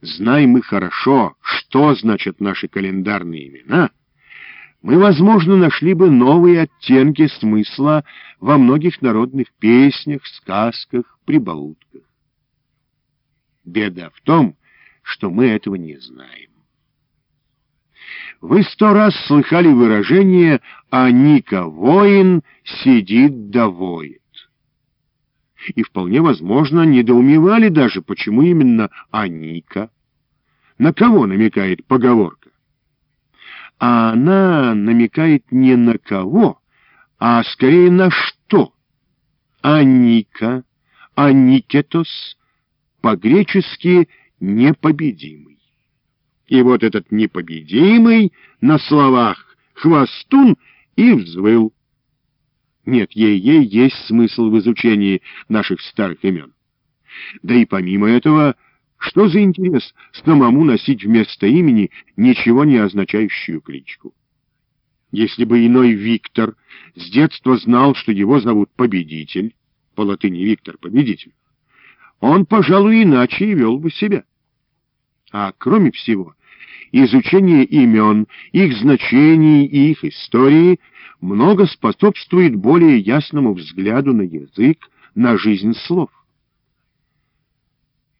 знаем мы хорошо, что значат наши календарные имена, мы, возможно, нашли бы новые оттенки смысла во многих народных песнях, сказках, прибаутках. Беда в том, что мы этого не знаем. Вы сто раз слыхали выражение «А Ника воин сидит да воет». И вполне возможно, недоумевали даже, почему именно Аника. На кого намекает поговорка? А она намекает не на кого, а скорее на что. Аника, Аникетос, по-гречески «непобедимый». И вот этот непобедимый на словах «хвостун» и взвыл. Нет, ей-ей есть смысл в изучении наших старых имен. Да и помимо этого, что за интерес самому носить вместо имени ничего не означающую кличку? Если бы иной Виктор с детства знал, что его зовут Победитель, по латыни Виктор — Победитель, он, пожалуй, иначе и вел бы себя. А кроме всего, изучение имен, их значений и их истории много способствует более ясному взгляду на язык, на жизнь слов.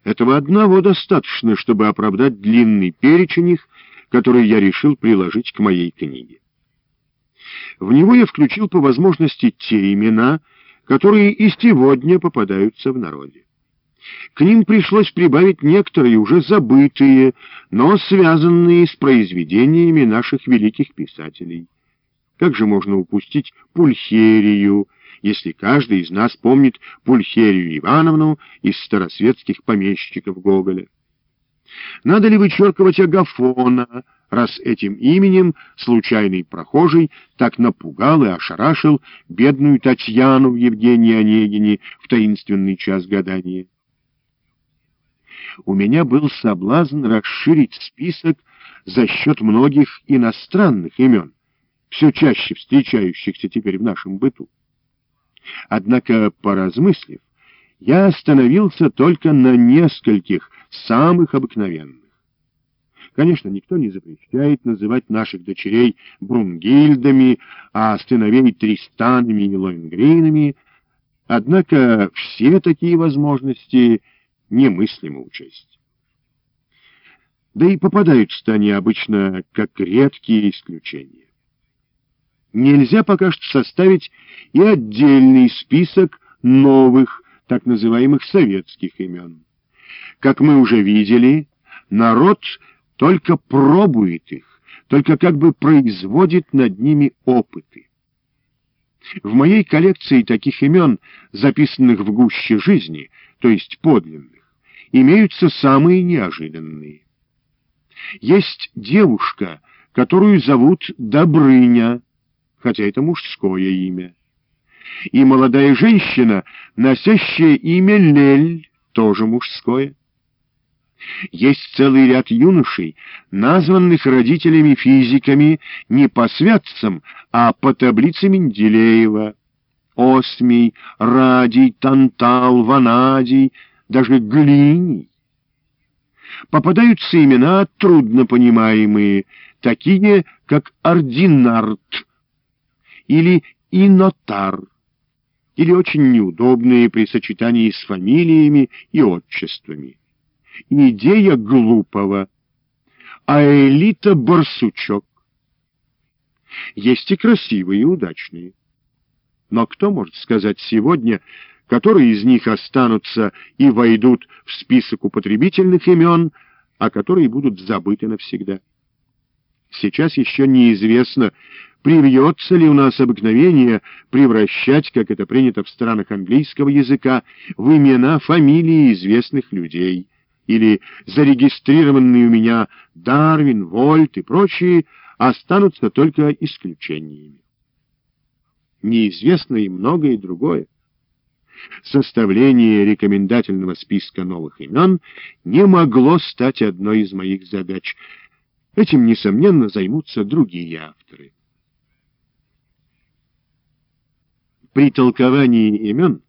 Этого одного достаточно, чтобы оправдать длинный перечень их, который я решил приложить к моей книге. В него я включил по возможности те имена, которые и сегодня попадаются в народе. К ним пришлось прибавить некоторые уже забытые, но связанные с произведениями наших великих писателей. Как же можно упустить Пульхерию, если каждый из нас помнит Пульхерию Ивановну из старосветских помещиков Гоголя? Надо ли вычеркивать Агафона, раз этим именем случайный прохожий так напугал и ошарашил бедную Татьяну в Евгении Онегине в таинственный час гадания? у меня был соблазн расширить список за счет многих иностранных имен, все чаще встречающихся теперь в нашем быту. Однако, поразмыслив, я остановился только на нескольких самых обыкновенных. Конечно, никто не запрещает называть наших дочерей Брунгильдами, а сыновей Тристанами и Лоингринами, однако все такие возможности — немыслимо учесть. Да и попадаются они обычно как редкие исключения. Нельзя пока что составить и отдельный список новых, так называемых советских имен. Как мы уже видели, народ только пробует их, только как бы производит над ними опыты. В моей коллекции таких имен, записанных в гуще жизни, то есть подлинных, имеются самые неожиданные. Есть девушка, которую зовут Добрыня, хотя это мужское имя. И молодая женщина, носящая имя Лель, тоже мужское. Есть целый ряд юношей, названных родителями-физиками не по святцам, а по таблице Менделеева. Осмий, Радий, Тантал, Ванадий, даже глиний. Попадаются имена труднопонимаемые, такие как ординарт или инотар, или очень неудобные при сочетании с фамилиями и отчествами. Идея глупого, а элита барсучок. Есть и красивые, и удачные. Но кто может сказать сегодня, которые из них останутся и войдут в список употребительных имен, а которые будут забыты навсегда. Сейчас еще неизвестно, привьется ли у нас обыкновение превращать, как это принято в странах английского языка, в имена фамилии известных людей, или зарегистрированные у меня Дарвин, Вольт и прочие останутся только исключениями. Неизвестно и многое другое составление рекомендательного списка новых имен не могло стать одной из моих задач. Этим, несомненно, займутся другие авторы. При толковании имен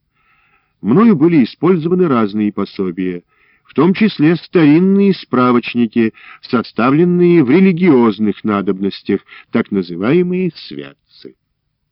мною были использованы разные пособия, в том числе старинные справочники, составленные в религиозных надобностях, так называемые святцы.